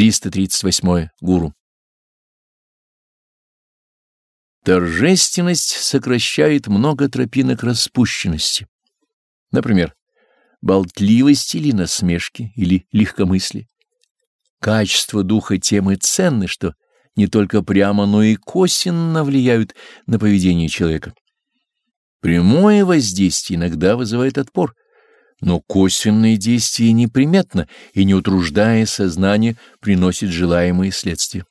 338. Гуру. Торжественность сокращает много тропинок распущенности. Например, болтливости или насмешки, или легкомыслие. Качество духа темы ценны, что не только прямо, но и косвенно влияют на поведение человека. Прямое воздействие иногда вызывает отпор, но косвенное действие неприметно и, не утруждая сознание, приносит желаемые следствия.